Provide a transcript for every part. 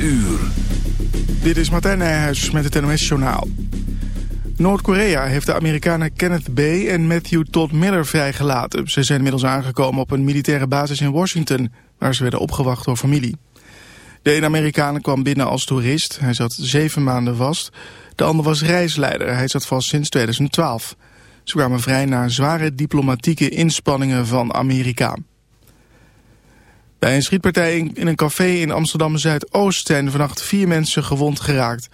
uur. Dit is Martijn Nijhuis met het NOS-journaal. Noord-Korea heeft de Amerikanen Kenneth B. en Matthew Todd Miller vrijgelaten. Ze zijn inmiddels aangekomen op een militaire basis in Washington... waar ze werden opgewacht door familie. De een Amerikaan kwam binnen als toerist. Hij zat zeven maanden vast. De ander was reisleider. Hij zat vast sinds 2012. Ze kwamen vrij na zware diplomatieke inspanningen van Amerika. Bij een schietpartij in een café in Amsterdam-Zuidoost zijn vannacht vier mensen gewond geraakt.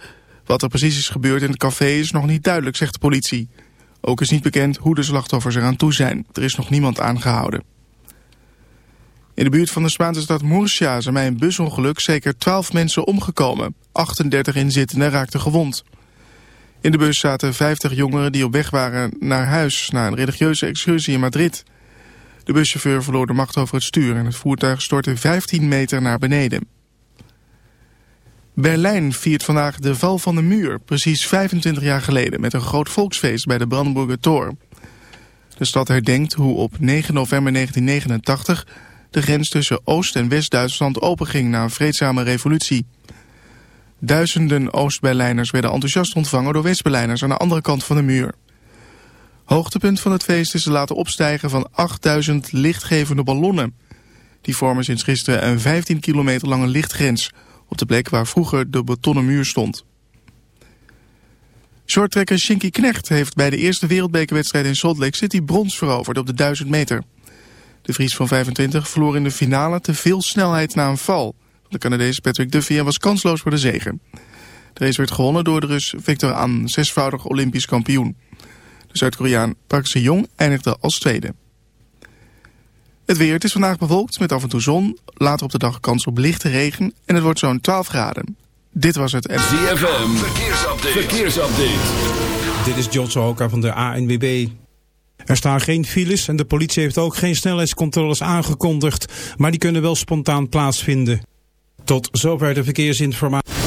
Wat er precies is gebeurd in het café is nog niet duidelijk, zegt de politie. Ook is niet bekend hoe de slachtoffers eraan toe zijn. Er is nog niemand aangehouden. In de buurt van de Spaanse stad Murcia zijn bij een busongeluk zeker 12 mensen omgekomen. 38 inzittenden raakten gewond. In de bus zaten 50 jongeren die op weg waren naar huis... na een religieuze excursie in Madrid. De buschauffeur verloor de macht over het stuur... en het voertuig stortte 15 meter naar beneden. Berlijn viert vandaag de val van de muur, precies 25 jaar geleden... met een groot volksfeest bij de Brandenburger Tor. De stad herdenkt hoe op 9 november 1989... de grens tussen Oost- en West-Duitsland openging na een vreedzame revolutie... Duizenden Oost-Berlijners werden enthousiast ontvangen door West-Berlijners aan de andere kant van de muur. Hoogtepunt van het feest is de laten opstijgen van 8000 lichtgevende ballonnen. Die vormen sinds gisteren een 15 kilometer lange lichtgrens op de plek waar vroeger de betonnen muur stond. Shorttrekker Shinky Knecht heeft bij de eerste wereldbekerwedstrijd in Salt Lake City brons veroverd op de 1000 meter. De Vries van 25 verloor in de finale te veel snelheid na een val... De Canadese Patrick Duffy was kansloos voor de zegen. De race werd gewonnen door de Rus Victor An, zesvoudig Olympisch kampioen. De Zuid-Koreaan Park Se-jong eindigde als tweede. Het weer, het is vandaag bewolkt met af en toe zon. Later op de dag kans op lichte regen en het wordt zo'n 12 graden. Dit was het... ZFM, verkeersupdate. verkeersupdate. Dit is John Sohoka van de ANWB. Er staan geen files en de politie heeft ook geen snelheidscontroles aangekondigd, maar die kunnen wel spontaan plaatsvinden. Tot zover de verkeersinformatie.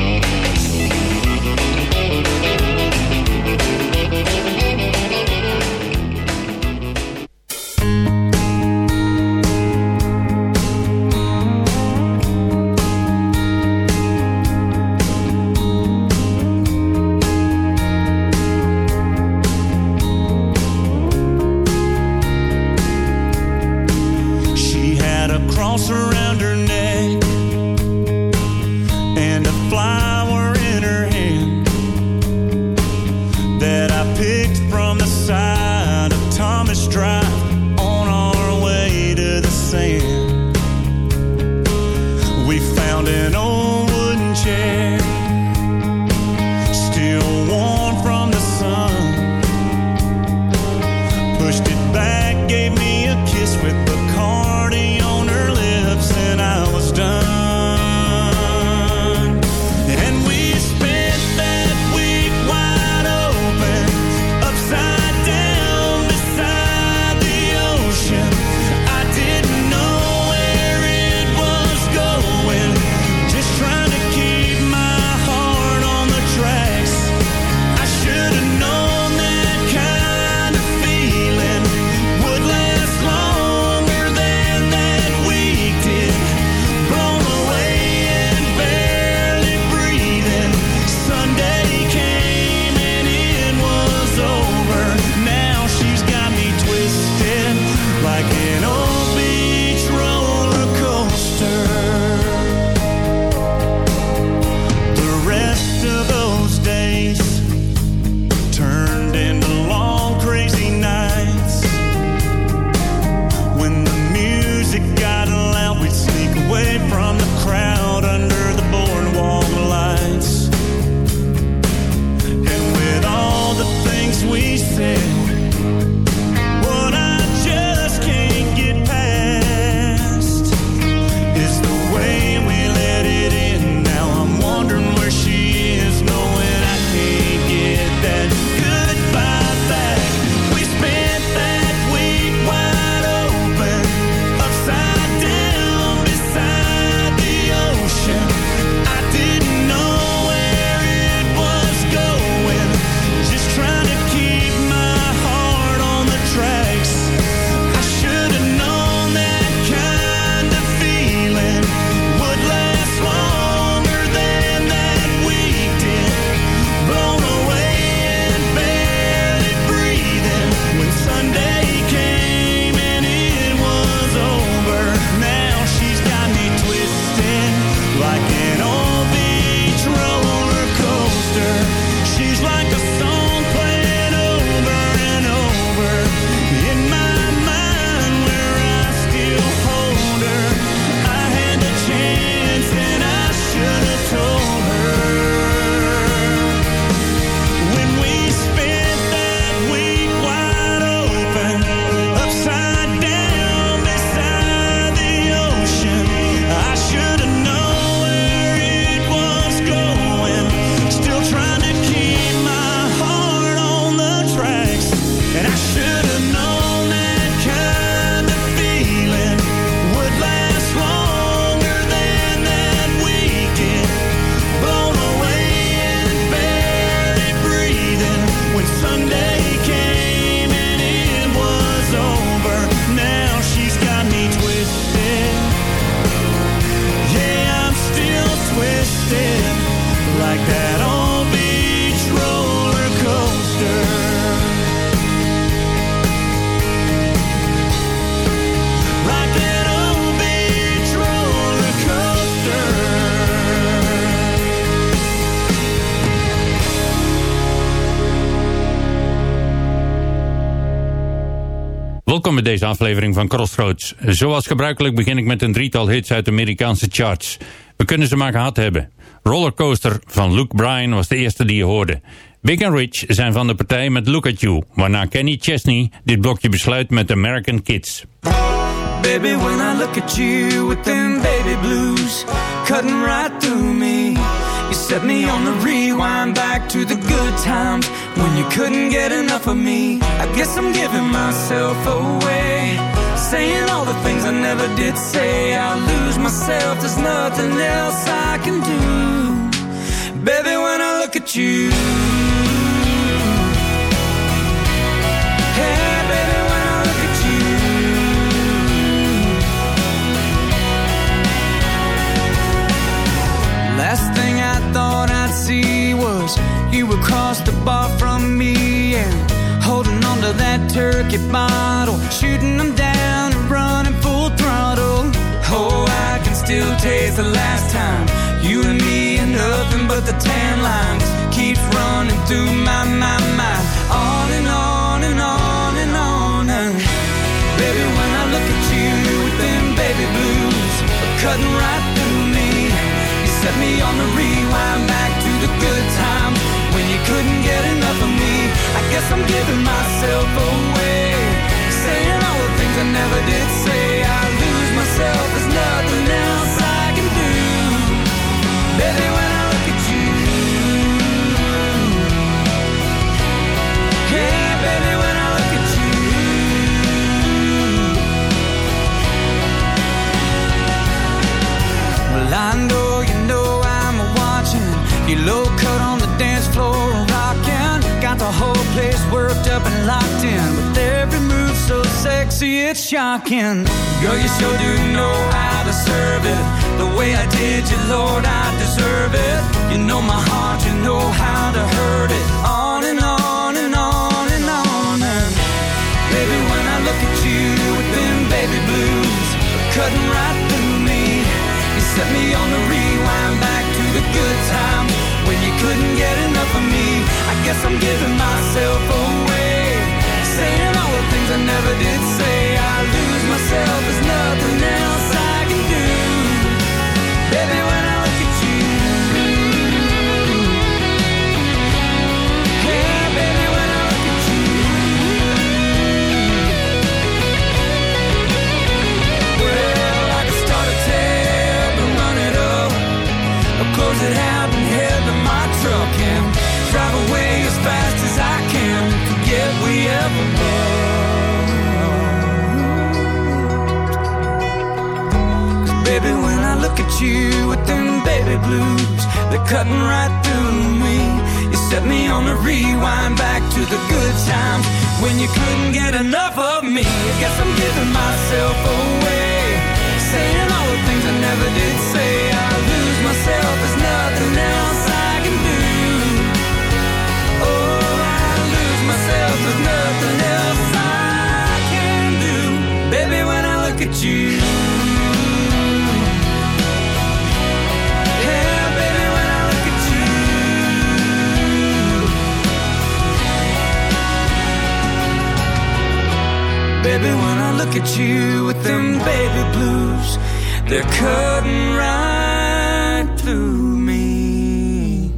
Aflevering van Crossroads. Zoals gebruikelijk begin ik met een drietal hits uit de Amerikaanse charts. We kunnen ze maar gehad hebben. Rollercoaster van Luke Bryan was de eerste die je hoorde. Big and Rich zijn van de partij met Look at You, waarna Kenny Chesney dit blokje besluit met American Kids. Baby, when I look at you with them baby blues me, you set me on the rewind back to the good times when you couldn't get enough of me. I guess I'm giving myself away, saying all the things I never did say. I lose myself, there's nothing else I can do. Baby, when I look at you. Last across the bar from me and holding on to that turkey bottle, shooting them down and running full throttle. Oh, I can still taste the last time you and me and nothing but the tan lines keeps running through my my mind, on and on and on and on. And baby, when I look at you with them baby blues cutting right through me. You set me on the rewind back to the good times couldn't get enough of me. I guess I'm giving myself away, saying all the things I never did say. I lose myself, there's nothing worked up and locked in. With every move so sexy, it's shocking. Girl, you sure do know how to serve it. The way I did you, Lord, I deserve it. You know my heart, you know how to hurt it. On and on and on and on. And baby, when I look at you with them baby blues, cutting right through me. You set me on the rewind back to the good times when you couldn't get enough at you with them baby blues, they're cutting right through me.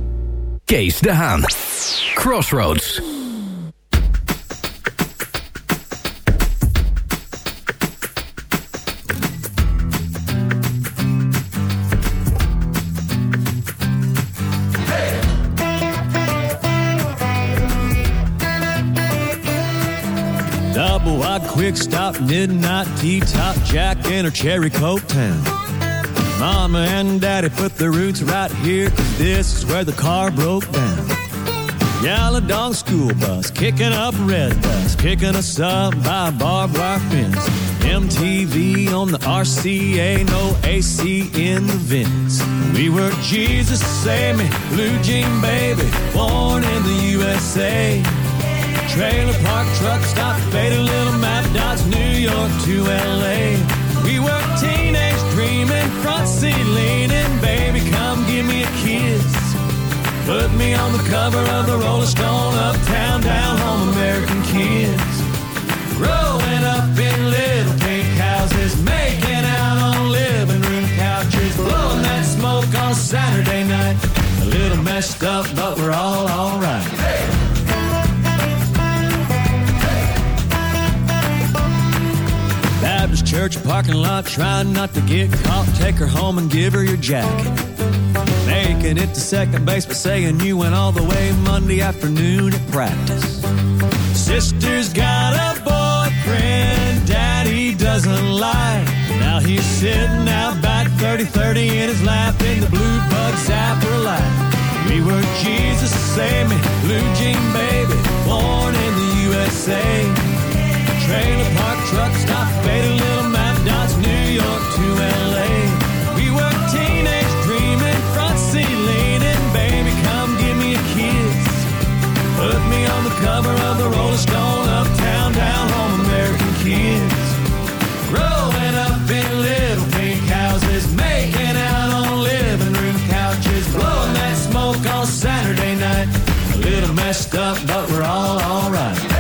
Kees de Haan. Crossroads. Stop, midnight tea top, Jack in her cherry coke town. Mama and daddy put their roots right here, cause this is where the car broke down. Yellow dog school bus, kicking up red bus, picking us up by barbed wire fence. MTV on the RCA, no AC in the vents. We were Jesus save me, blue jean baby, born in the USA. Trailer park truck stop, faded little map dots, New York to LA. We were teenage dreaming, front seat leaning, baby, come give me a kiss. Put me on the cover of the Rolling Stone, uptown, down home, American kids. Growing up in little pink houses, making out on living room couches, blowing that smoke on Saturday night. A little messed up, but we're all alright. Church parking lot, trying not to get caught. Take her home and give her your jacket. Making it to second base, but saying you went all the way Monday afternoon at practice. Sister's got a boyfriend, daddy doesn't like. Now he's sitting out back 30 30 in his lap in the blue bug zapper light. We were Jesus, save me, blue jean baby, born in the USA. Trailer park truck stop, faded little map dots, New York to LA. We were teenage dreaming, front seat leaning, baby, come give me a kiss. Put me on the cover of the Rolling Stone, uptown, down home, American kids. Growing up in little pink houses, making out on living room couches, blowing that smoke on Saturday night. A little messed up, but we're all alright.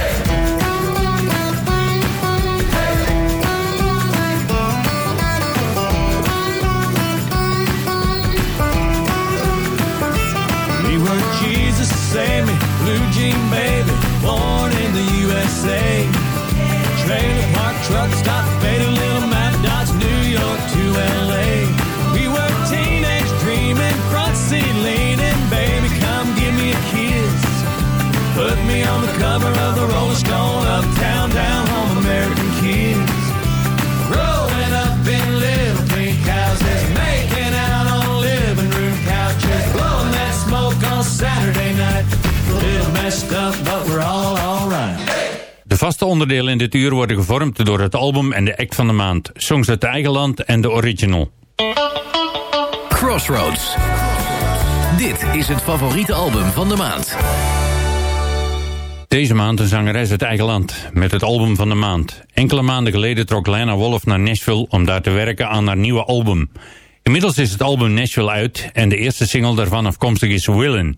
Cover of the Rolling Stone, uptown, down home, American kids. Growing up in little pink houses, making out on living room couches, blowing that smoke on Saturday night. A little messed up, but we're all alright. De vaste onderdelen in dit uur worden gevormd door het album en de act van de maand. Songs uit eigen land en de original. Crossroads. Dit is het favoriete album van de maand. Deze maand een zangeres uit eigen land, met het album van de maand. Enkele maanden geleden trok Lana Wolf naar Nashville om daar te werken aan haar nieuwe album. Inmiddels is het album Nashville uit en de eerste single daarvan afkomstig is Willin'.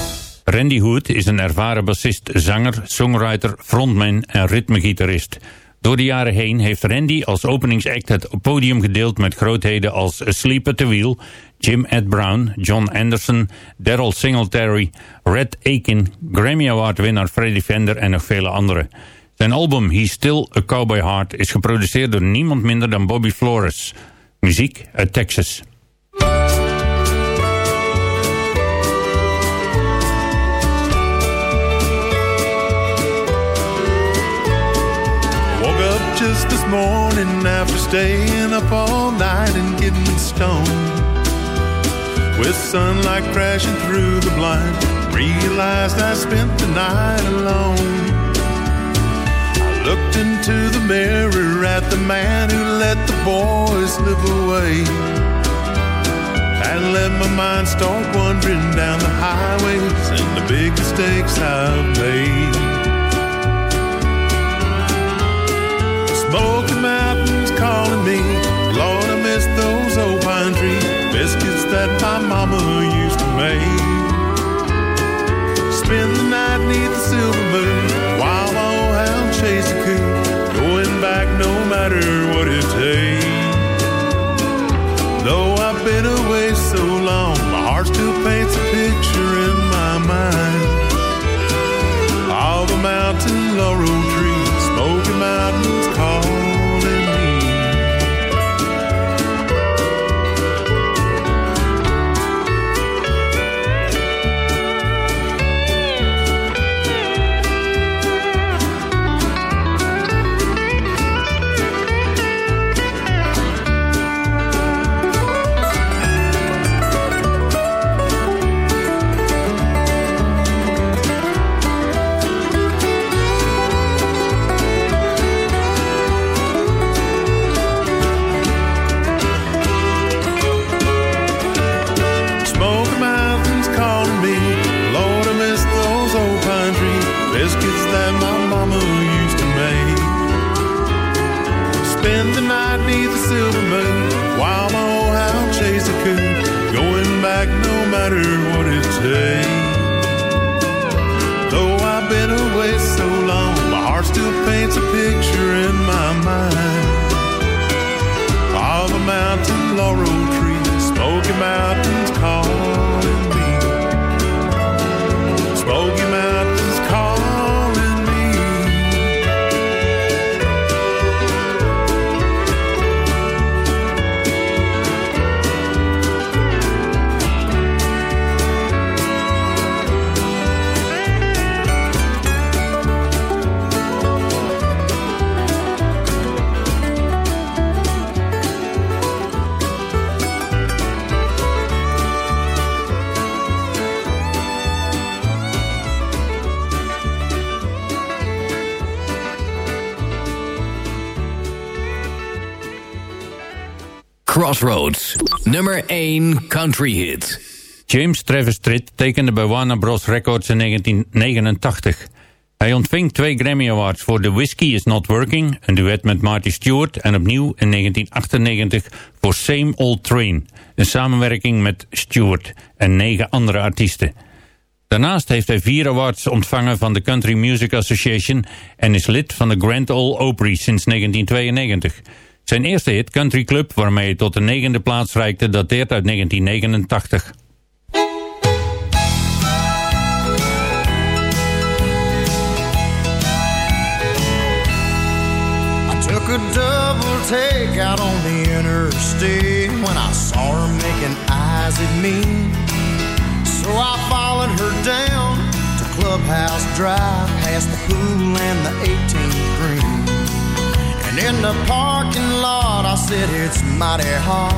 Randy Hood is een ervaren bassist, zanger, songwriter, frontman en ritmegitarist. Door de jaren heen heeft Randy als openingsact het podium gedeeld met grootheden als Sleep at the Wheel, Jim Ed Brown, John Anderson, Daryl Singletary, Red Aiken, Grammy Award winnaar Freddie Fender en nog vele anderen. Zijn album He's Still a Cowboy Heart is geproduceerd door niemand minder dan Bobby Flores. Muziek uit Texas. Morning after staying up all night and getting stoned. With sunlight crashing through the blind, realized I spent the night alone. I looked into the mirror at the man who let the boys slip away. And let my mind start wandering down the highways and the big mistakes I've made. Smoky Mountains calling me. Lord, I miss those old pine tree biscuits that my mama used to make. Spend the night neath the silver moon while my old hound chase a coon. Going back no matter what it takes. Though I've been away so long, my heart still paints a picture in my mind of a mountain laurel tree, Crossroads, nummer 1 country hit. James Travis Tritt tekende bij Warner Bros. Records in 1989. Hij ontving twee Grammy Awards voor The Whiskey Is Not Working, een duet met Marty Stewart, en opnieuw in 1998 voor Same Old Train, een samenwerking met Stewart en negen andere artiesten. Daarnaast heeft hij vier awards ontvangen van de Country Music Association en is lid van de Grand Ole Opry sinds 1992. Zijn eerste hit, Country Club, waarmee hij tot de negende plaats reikte, dateert uit 1989. I took a double take out on the interstate when I saw her making eyes at me. So I followed her down to Clubhouse Drive, past the pool and the 18th green. And in the parking lot, I said, It's mighty hot.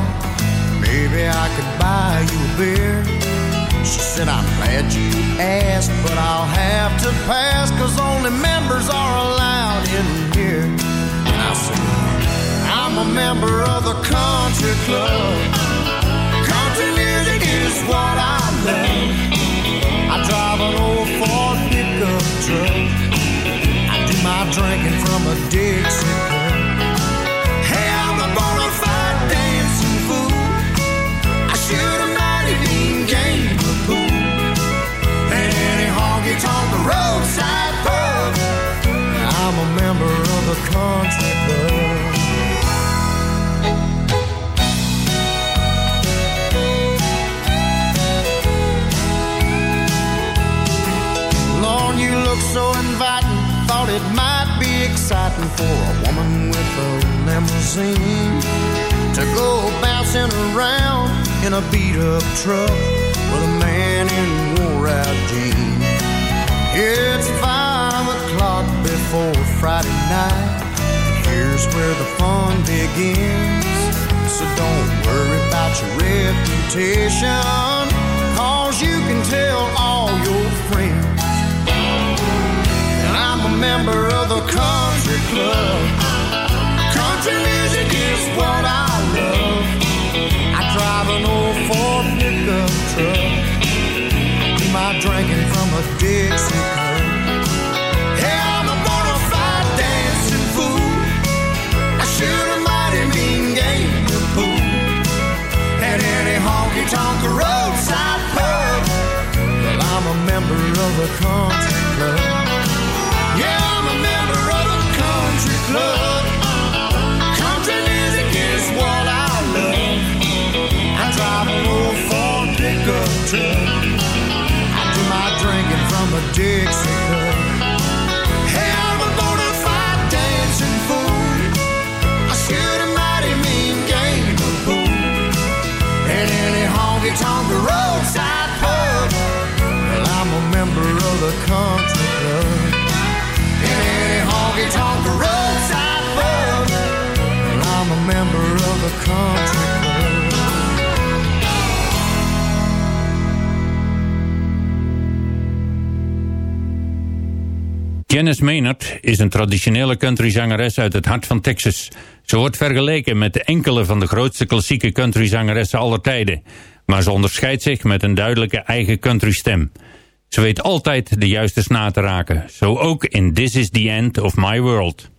Maybe I could buy you a beer. She said, I'm glad you asked, but I'll have to pass, cause only members are allowed in here. And I said, I'm a member of the country club. Country music is what I love. I drive an old Ford pickup truck. I do my drinking from a Dixie you look so inviting. Thought it might be exciting for a woman with a limousine to go bouncing around in a beat up truck with a man in out jeans. It's five o'clock before Friday Here's where the fun begins. So don't worry about your reputation, cause you can tell all your friends. And I'm a member of the country club. Country music is what I love. I drive an old Ford pickup truck. Do my drinking from a Dixie member of the country club. Yeah, I'm a member of a country club. Country music is what I love. I drive an old Ford pickup truck. I do my drinking from a Dixie cup. Hey, I'm a bona fide dancing fool. I shoot a mighty mean game of pool at any honky tonk roadside the country club. In any I'm a member of the country club. Janice Maynard is een traditionele countryzangeres uit het hart van Texas. Ze wordt vergeleken met enkele van de grootste klassieke countryzangeressen aller tijden. Maar ze onderscheidt zich met een duidelijke eigen countrystem. Ze weet altijd de juiste snaar te raken. Zo ook in This is the End of My World.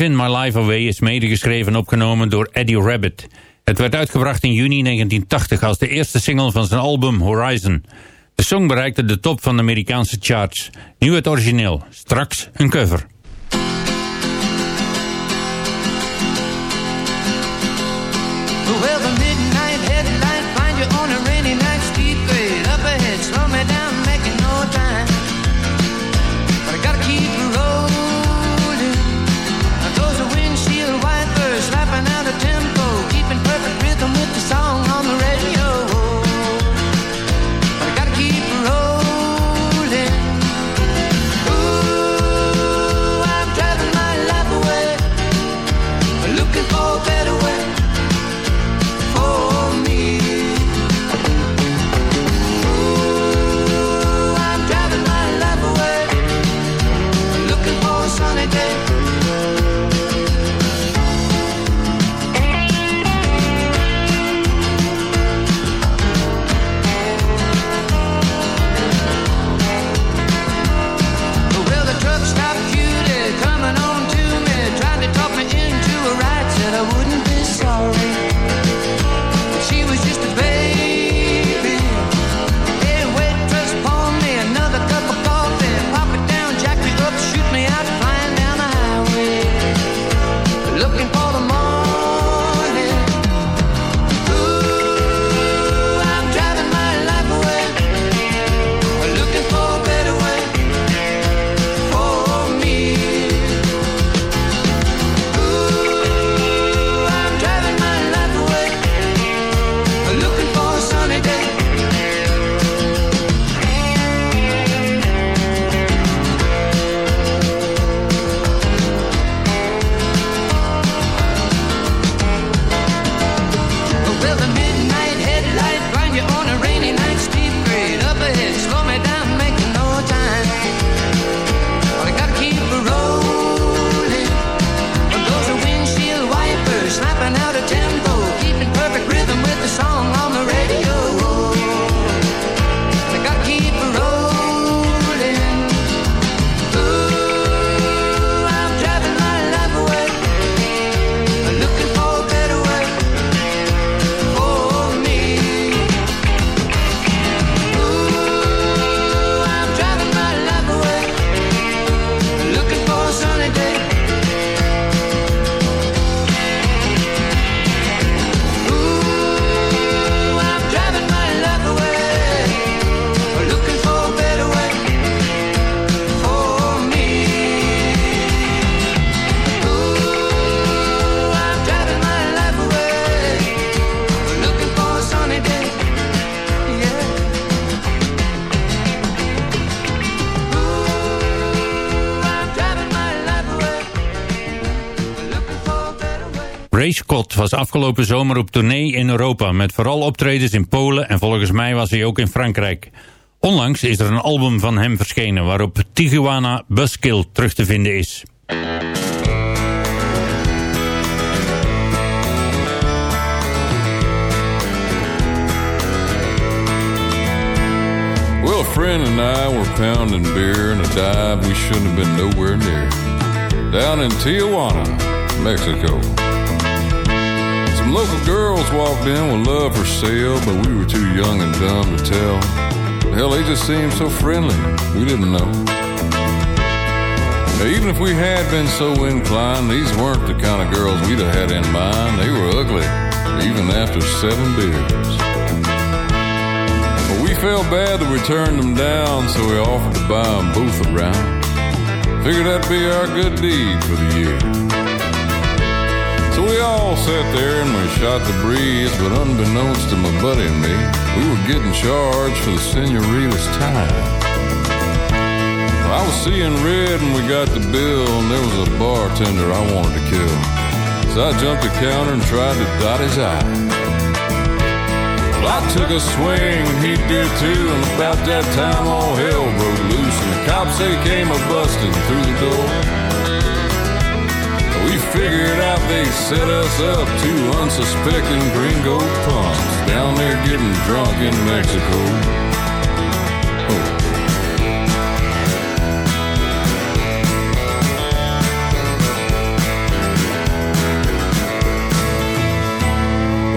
In My Life Away is medegeschreven en opgenomen door Eddie Rabbit. Het werd uitgebracht in juni 1980 als de eerste single van zijn album Horizon. De song bereikte de top van de Amerikaanse charts. Nu het origineel, straks een cover. Ray Scott was afgelopen zomer op tournee in Europa... met vooral optredens in Polen en volgens mij was hij ook in Frankrijk. Onlangs is er een album van hem verschenen... waarop Tijuana Buskill terug te vinden is. Well, a friend and I were pounding beer in a dive we shouldn't have been nowhere near. Down in Tijuana, Mexico. Local girls walked in with love for sale, but we were too young and dumb to tell. Hell, they just seemed so friendly, we didn't know. Now, even if we had been so inclined, these weren't the kind of girls we'd have had in mind. They were ugly, even after seven beers. But we felt bad that we turned them down, so we offered to buy them both around. Figured that'd be our good deed for the year. So we all sat there and we shot the breeze, but unbeknownst to my buddy and me, we were getting charged for the senorita's time. I was seeing red when we got the bill, and there was a bartender I wanted to kill. So I jumped the counter and tried to dot his eye. Well, I took a swing, and he did too, and about that time all hell broke loose, and the cops they came a busting through the door figured out they set us up Two unsuspecting gringo punks Down there getting drunk in Mexico.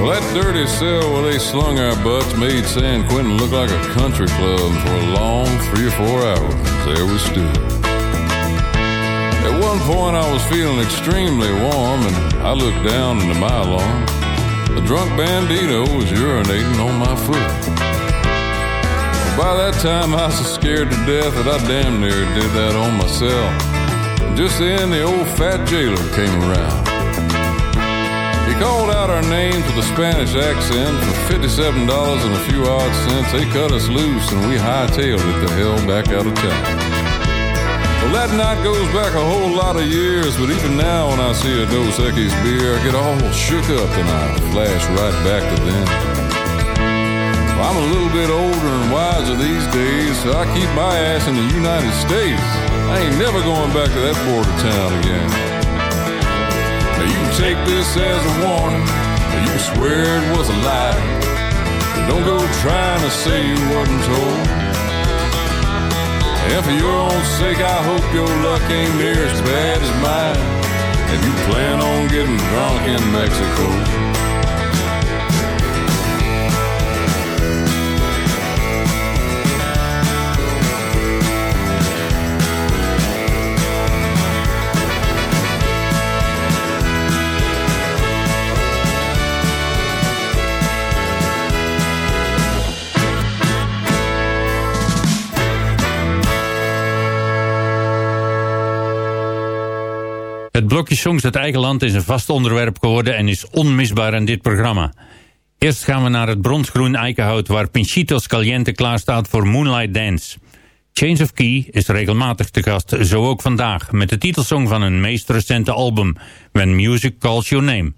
Well, that dirty cell where they slung our butts made San Quentin look like a country club for a long three or four hours. There we stood. At one point, I was feeling extremely warm, and I looked down into my alarm. The drunk bandito was urinating on my foot. By that time, I was so scared to death that I damn near did that on myself. Just then, the old fat jailer came around. He called out our names with a Spanish accent. For $57 and a few odd cents, they cut us loose and we hightailed it the hell back out of town. That night goes back a whole lot of years, but even now when I see a Dos Equis beer, I get all shook up and I flash right back to then. I'm a little bit older and wiser these days, so I keep my ass in the United States. I ain't never going back to that border town again. Now you can take this as a warning, or you can swear it was a lie. Don't go trying to say you wasn't told. And for your own sake, I hope your luck ain't near as bad as mine. And you plan on getting drunk in Mexico. Blokje songs uit eigen land is een vast onderwerp geworden en is onmisbaar in dit programma. Eerst gaan we naar het bronsgroen eikenhout waar Pinchitos Caliente klaarstaat voor Moonlight Dance. Change of Key is regelmatig te gast, zo ook vandaag, met de titelsong van hun meest recente album, When Music Calls Your Name.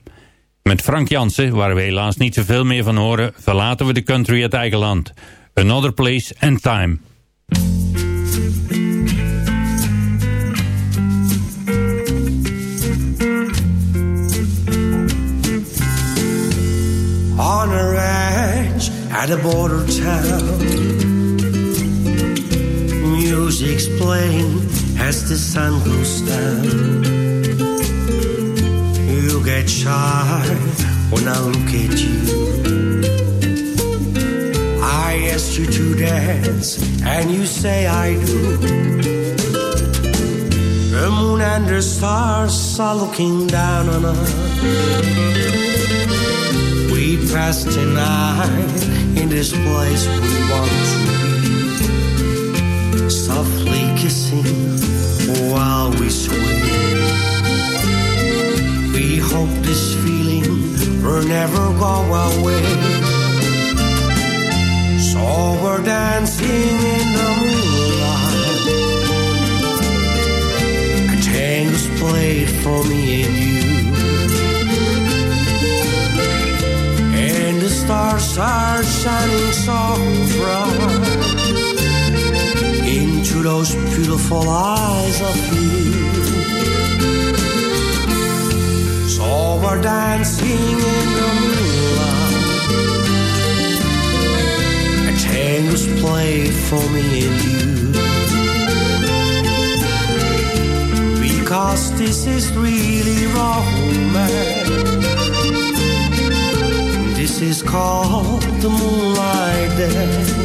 Met Frank Jansen, waar we helaas niet zoveel meer van horen, verlaten we de country uit eigen land. Another Place and Time. On a ranch at a border town. Music's playing as the sun goes down. You get shy when I look at you. I ask you to dance, and you say I do. The moon and the stars are looking down on us we pass tonight in this place we want to be. Softly kissing while we sway. We hope this feeling will never go away. So we're dancing in the moonlight. A tango's played for me and you. Stars are shining so bright into those beautiful eyes of you. So we're dancing in the moonlight. A tango's played for me and you. Because this is really romance is called the moonlight dance.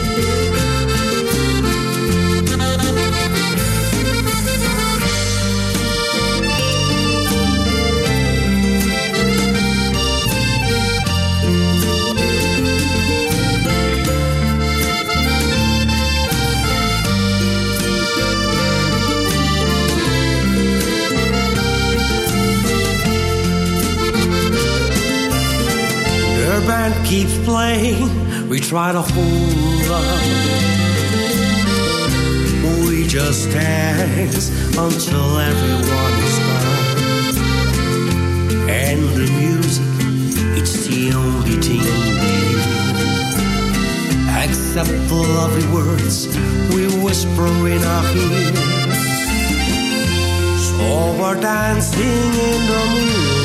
Band keeps playing, we try to hold on. We just dance until everyone is gone. And the music, it's the only thing we do. Except the lovely words we whisper in our ears. So we're dancing in the moonlight.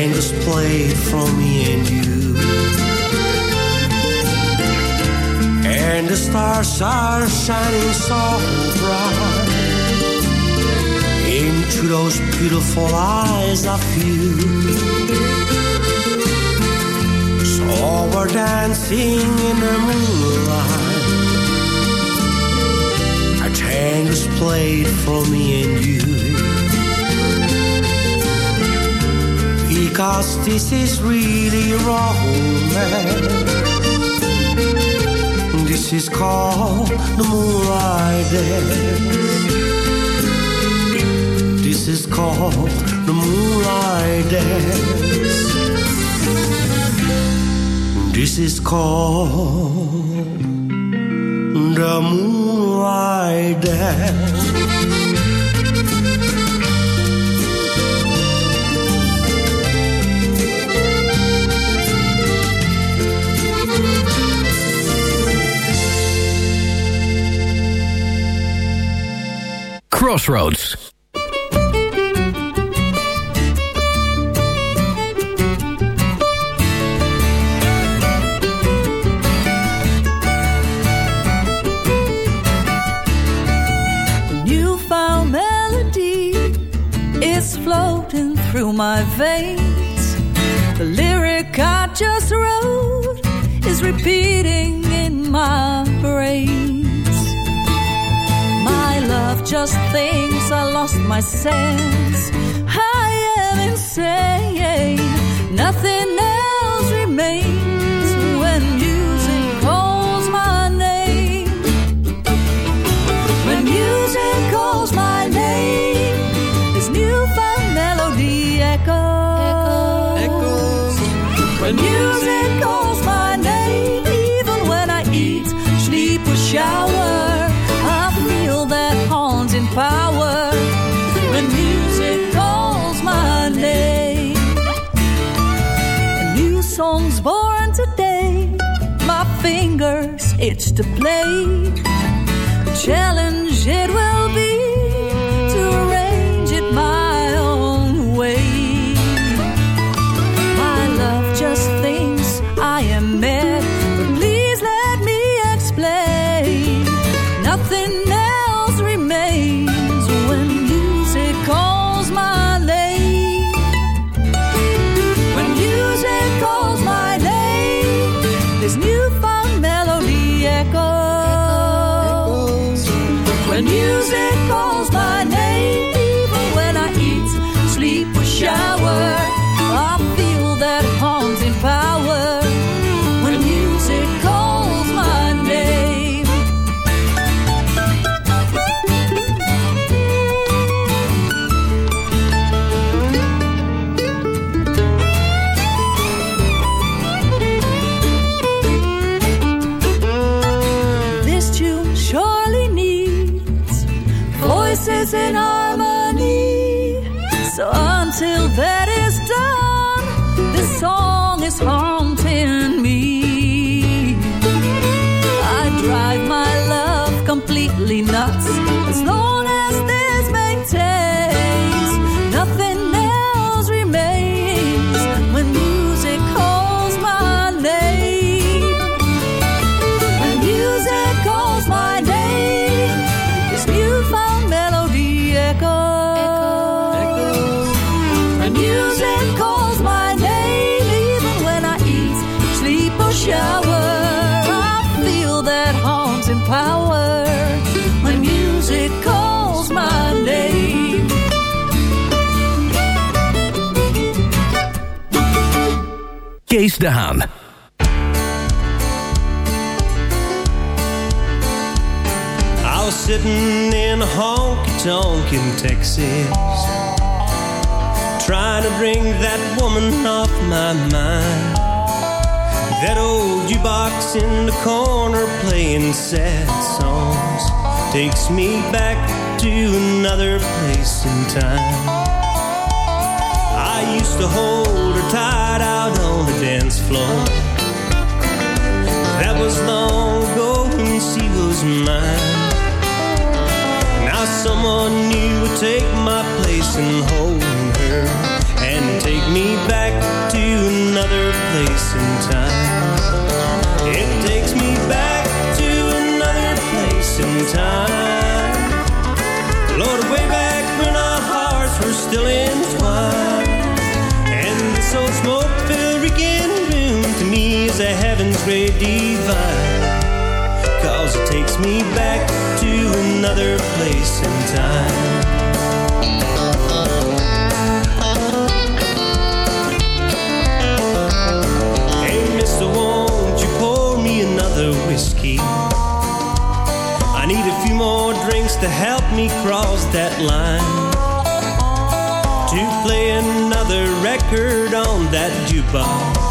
A tango's played for me and you. And the stars are shining so bright into those beautiful eyes of you. So we're dancing in the moonlight. A tango's played for me and you. Because this is really romance. This is called the moonlight dance. This is called the moonlight dance. This is called the moonlight dance. Crossroads. newfound melody is floating through my veins. The lyric I just wrote is repeating in my brains. Just thinks I lost my sense. I am insane. Nothing to play. The haunting me. I drive my love completely nuts Kees de Haan. I was sitting in a honky tonk in Texas, trying to bring that woman off my mind. That old jukebox in the corner playing sad songs takes me back to another place in time. I used to hold tight out on the dance floor. That was long ago when she was mine. Now someone new would take my place and hold her and take me back to another place in time. It takes me back to another place in time. Lord, way back when our hearts Cause it takes me back to another place in time. Hey, mister, won't you pour me another whiskey? I need a few more drinks to help me cross that line. To play another record on that jukebox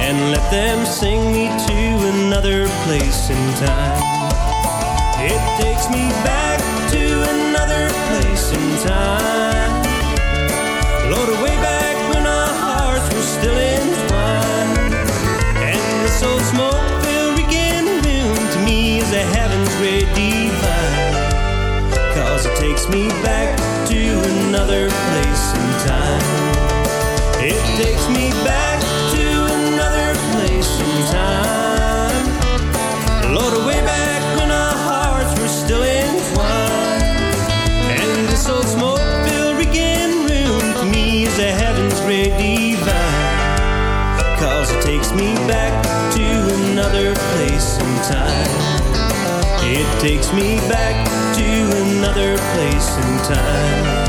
and let them sing me to another place in time. It takes me back to another place in time. Lord, way back when our hearts were still entwined. And this old smoke-filled weekend room to me is a heaven's great divine. Cause it takes me back to another place in time. It takes me back takes me back to another place in time.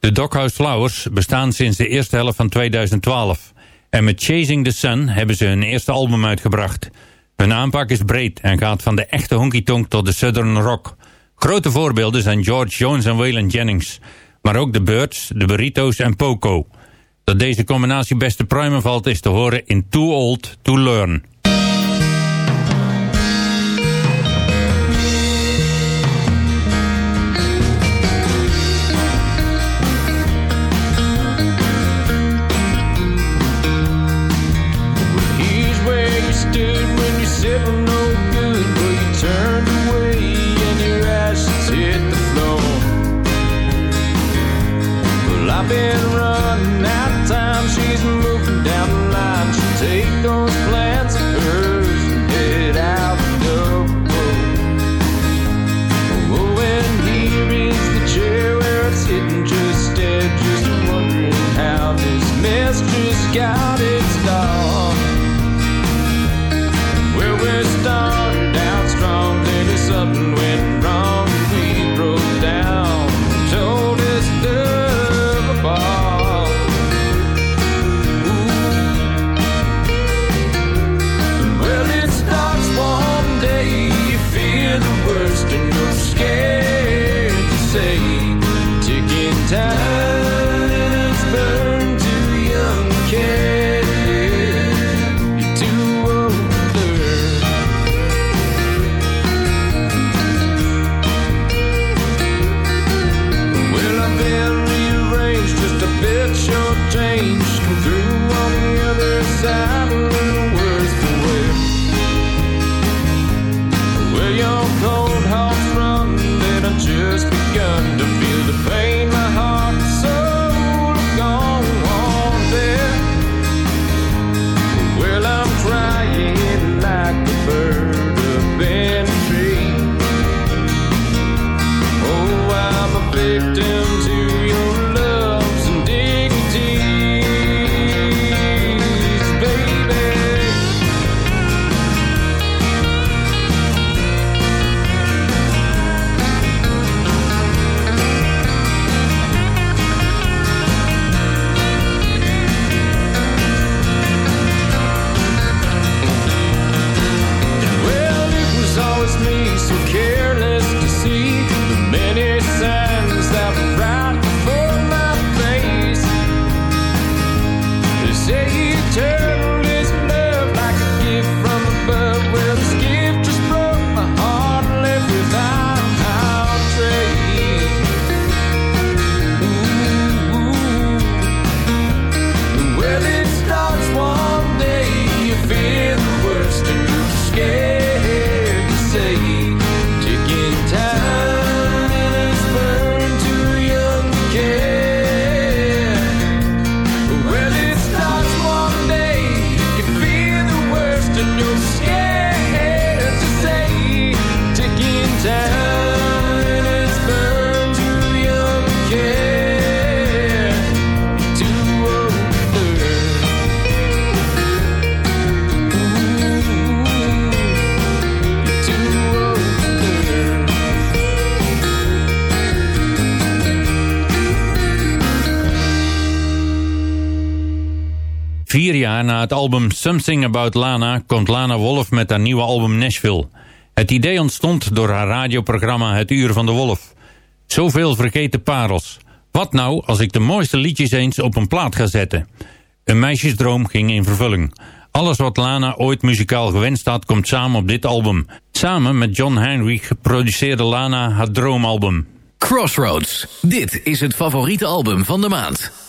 De Doghouse Flowers bestaan sinds de eerste helft van 2012. En met Chasing the Sun hebben ze hun eerste album uitgebracht. Hun aanpak is breed en gaat van de echte honky-tonk tot de southern rock. Grote voorbeelden zijn George Jones en Waylon Jennings. Maar ook de Birds, de Burritos en Poco. Dat deze combinatie best te pruimen valt is te horen in Too Old to Learn. Na het album Something About Lana komt Lana Wolf met haar nieuwe album Nashville. Het idee ontstond door haar radioprogramma Het Uur van de Wolf. Zoveel vergeten parels. Wat nou als ik de mooiste liedjes eens op een plaat ga zetten? Een meisjesdroom ging in vervulling. Alles wat Lana ooit muzikaal gewenst had, komt samen op dit album. Samen met John Heinrich produceerde Lana haar droomalbum. Crossroads. Dit is het favoriete album van de maand.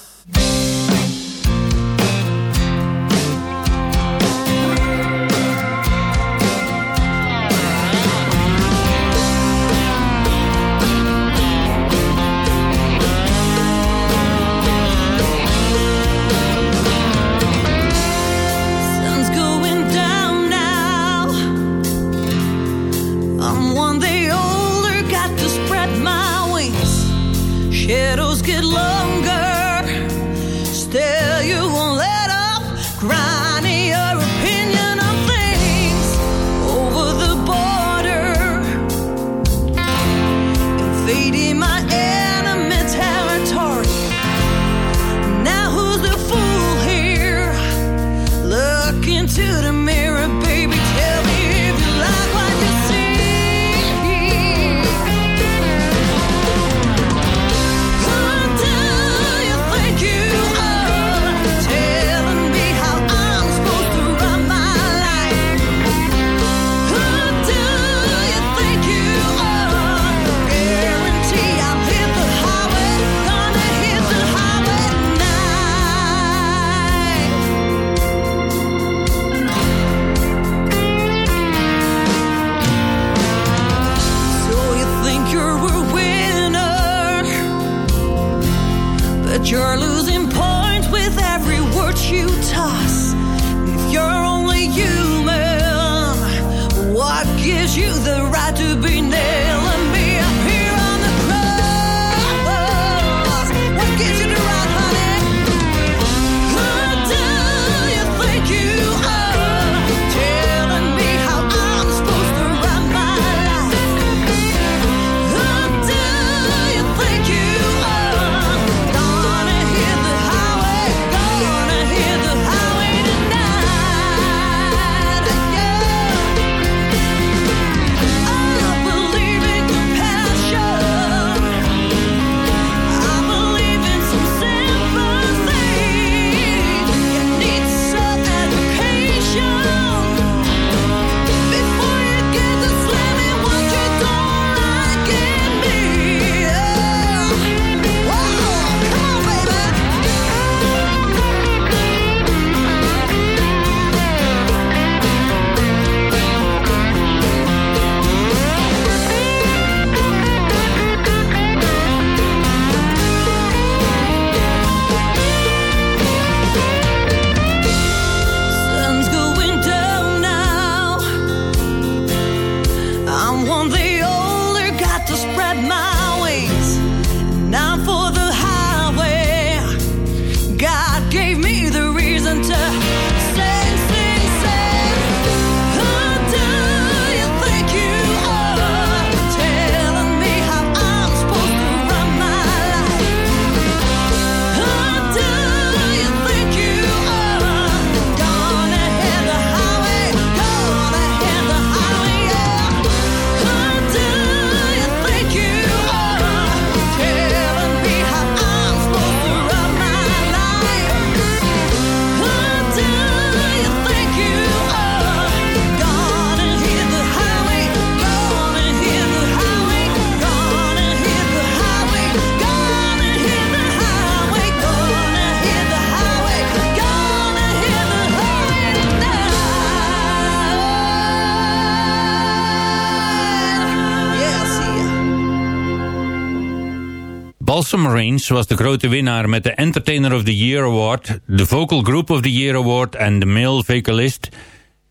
Balsam Range was de grote winnaar met de Entertainer of the Year Award, de Vocal Group of the Year Award en de Male Vocalist,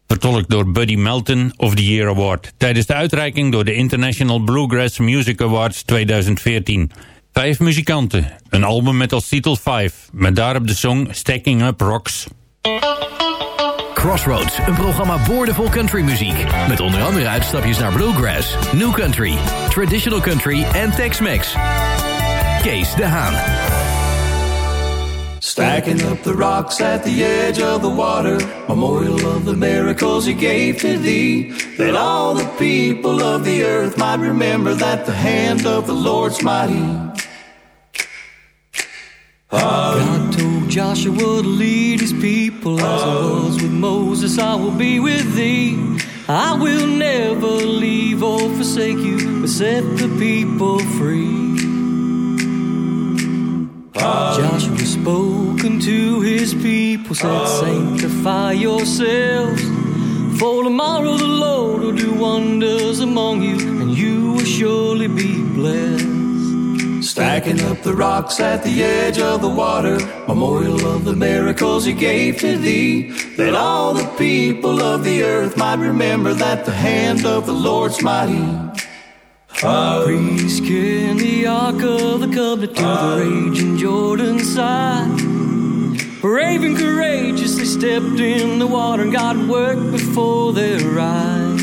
vertolkt door Buddy Melton of the Year Award, tijdens de uitreiking door de International Bluegrass Music Awards 2014. Vijf muzikanten, een album met als titel Five, met daarop de song Stacking Up Rocks. Crossroads, een programma boordevol countrymuziek. Met onder andere uitstapjes naar bluegrass, new country, traditional country en Tex-Mex. Kees de Haan. Stacking up the rocks at the edge of the water, memorial of the miracles he gave to thee, that all the people of the earth might remember that the hand of the Lord's mighty. God told Joshua to lead his people as I was with Moses, I will be with thee. I will never leave or forsake you, but set the people free. Joshua spoke unto his people, said, Sanctify yourselves. For tomorrow the Lord will do wonders among you, and you will surely be blessed. Stacking up the rocks at the edge of the water, memorial of the miracles he gave to thee, that all the people of the earth might remember that the hand of the Lord's mighty. Priests carrying the ark of the covenant to the raging Jordan side. Brave and courageous, they stepped in the water and God worked before their eyes.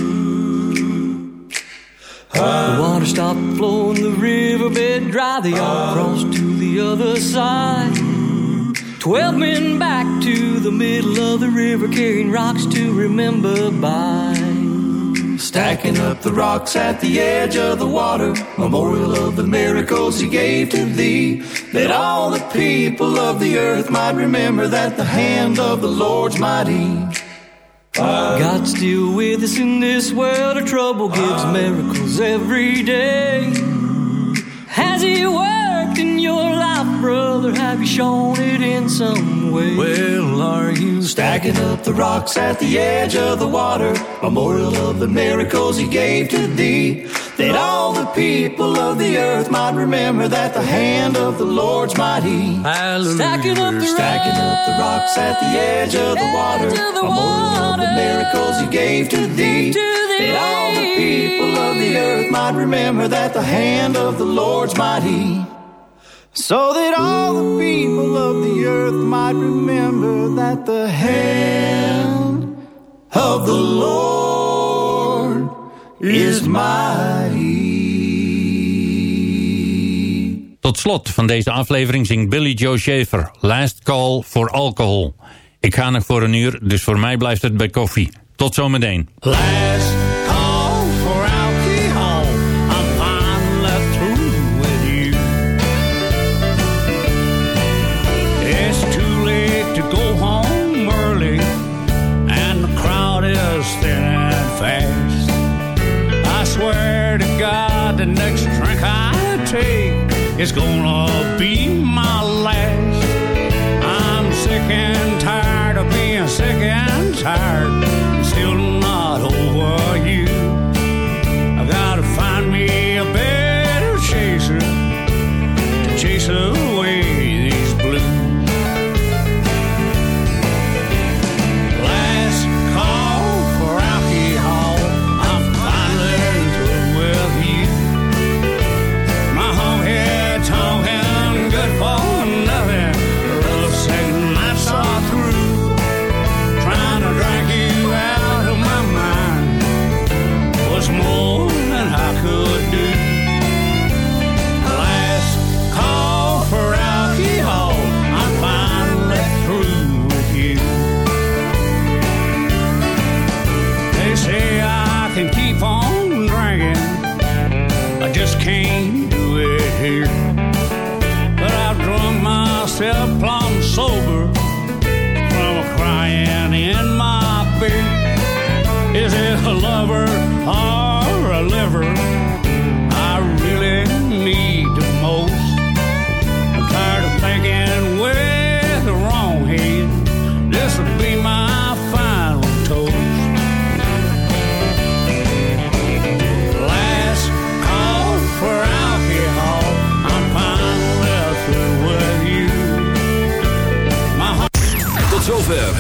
The water stopped flowing, the riverbed dry. They all crossed to the other side. Twelve men back to the middle of the river, carrying rocks to remember by. Stacking up the rocks at the edge of the water, memorial of the miracles he gave to thee, that all the people of the earth might remember that the hand of the Lord's mighty. God's still with us in this world of trouble, gives ah. miracles every day. Has He worked in your life, brother? Have you shown it in some way? Well, are you stacking up the rocks at the edge of the water? A memorial of the miracles he gave to thee, that all the people of the earth might remember that the hand of the Lord's mighty. Stacking up the stacking up the rocks at the edge of the water. Memorial of the miracles he gave to thee, that all the people of the earth might remember that the hand of the Lord's mighty. So that all the people of the earth might remember that the hand of the Lord is mighty. Tot slot van deze aflevering zingt Billy Joe Schaefer Last Call for Alcohol. Ik ga nog voor een uur, dus voor mij blijft het bij koffie. Tot zometeen. Last God, the next drink I take is gonna be my last. I'm sick and tired of being sick and tired,